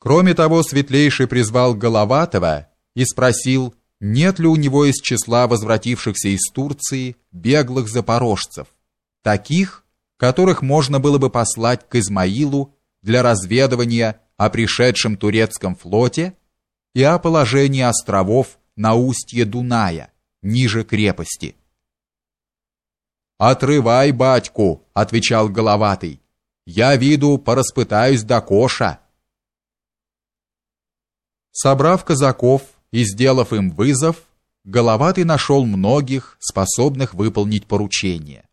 Кроме того, Светлейший призвал Головатого и спросил, нет ли у него из числа возвратившихся из Турции беглых запорожцев, таких, которых можно было бы послать к Измаилу для разведывания о пришедшем турецком флоте и о положении островов на устье Дуная, ниже крепости. «Отрывай, батьку!» — отвечал Головатый. «Я виду, пораспытаюсь до коша». Собрав казаков и сделав им вызов, Головатый нашел многих, способных выполнить поручение.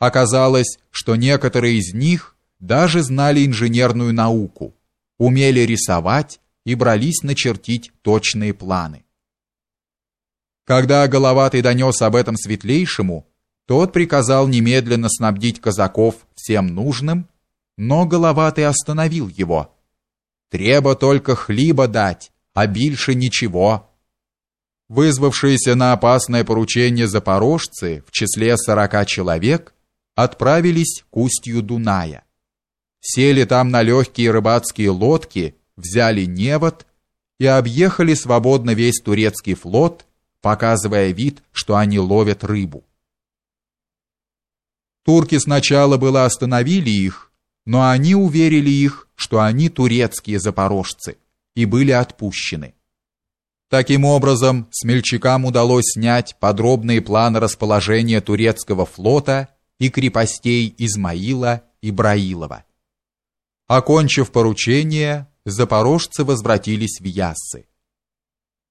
Оказалось, что некоторые из них даже знали инженерную науку, умели рисовать и брались начертить точные планы. Когда Головатый донес об этом Светлейшему, тот приказал немедленно снабдить казаков всем нужным, но Головатый остановил его. «Треба только хлеба дать, а больше ничего. Вызвавшиеся на опасное поручение запорожцы в числе сорока человек отправились к устью Дуная. Сели там на легкие рыбацкие лодки, взяли невод и объехали свободно весь турецкий флот, показывая вид, что они ловят рыбу. Турки сначала было остановили их, но они уверили их, что они турецкие запорожцы и были отпущены. Таким образом, смельчакам удалось снять подробные планы расположения турецкого флота и крепостей Измаила и Браилова. Окончив поручение, запорожцы возвратились в Яссы.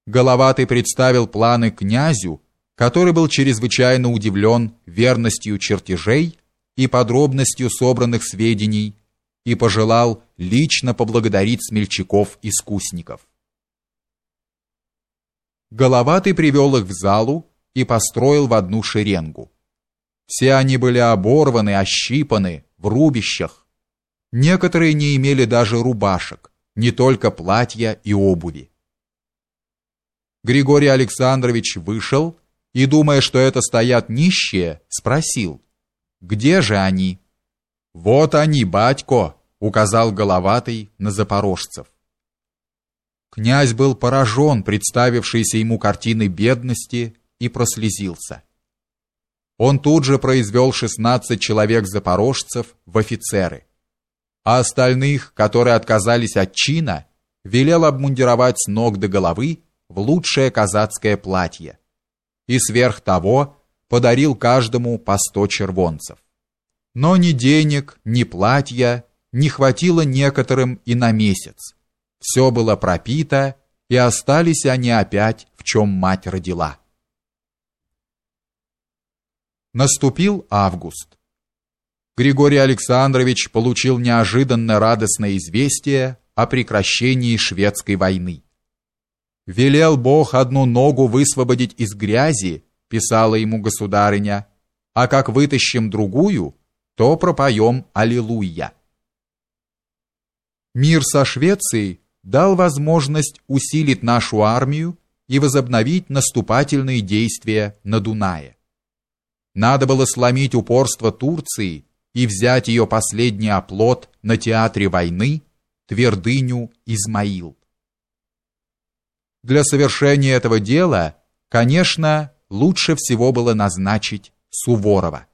Головатый представил планы князю, который был чрезвычайно удивлен верностью чертежей и подробностью собранных сведений и пожелал лично поблагодарить смельчаков-искусников. Головатый привел их в залу и построил в одну шеренгу. Все они были оборваны, ощипаны, в рубищах. Некоторые не имели даже рубашек, не только платья и обуви. Григорий Александрович вышел и, думая, что это стоят нищие, спросил, где же они? Вот они, батько, указал головатый на запорожцев. Князь был поражен представившейся ему картиной бедности и прослезился. Он тут же произвел 16 человек запорожцев в офицеры, а остальных, которые отказались от чина, велел обмундировать с ног до головы в лучшее казацкое платье и сверх того подарил каждому по сто червонцев. Но ни денег, ни платья не хватило некоторым и на месяц. Все было пропито, и остались они опять, в чем мать родила. Наступил август. Григорий Александрович получил неожиданно радостное известие о прекращении шведской войны. Велел Бог одну ногу высвободить из грязи, писала ему государыня, а как вытащим другую, то пропоем аллилуйя. Мир со Швецией дал возможность усилить нашу армию и возобновить наступательные действия на Дунае. Надо было сломить упорство Турции и взять ее последний оплот на театре войны, твердыню Измаил. Для совершения этого дела, конечно, лучше всего было назначить Суворова.